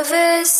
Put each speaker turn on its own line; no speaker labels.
of.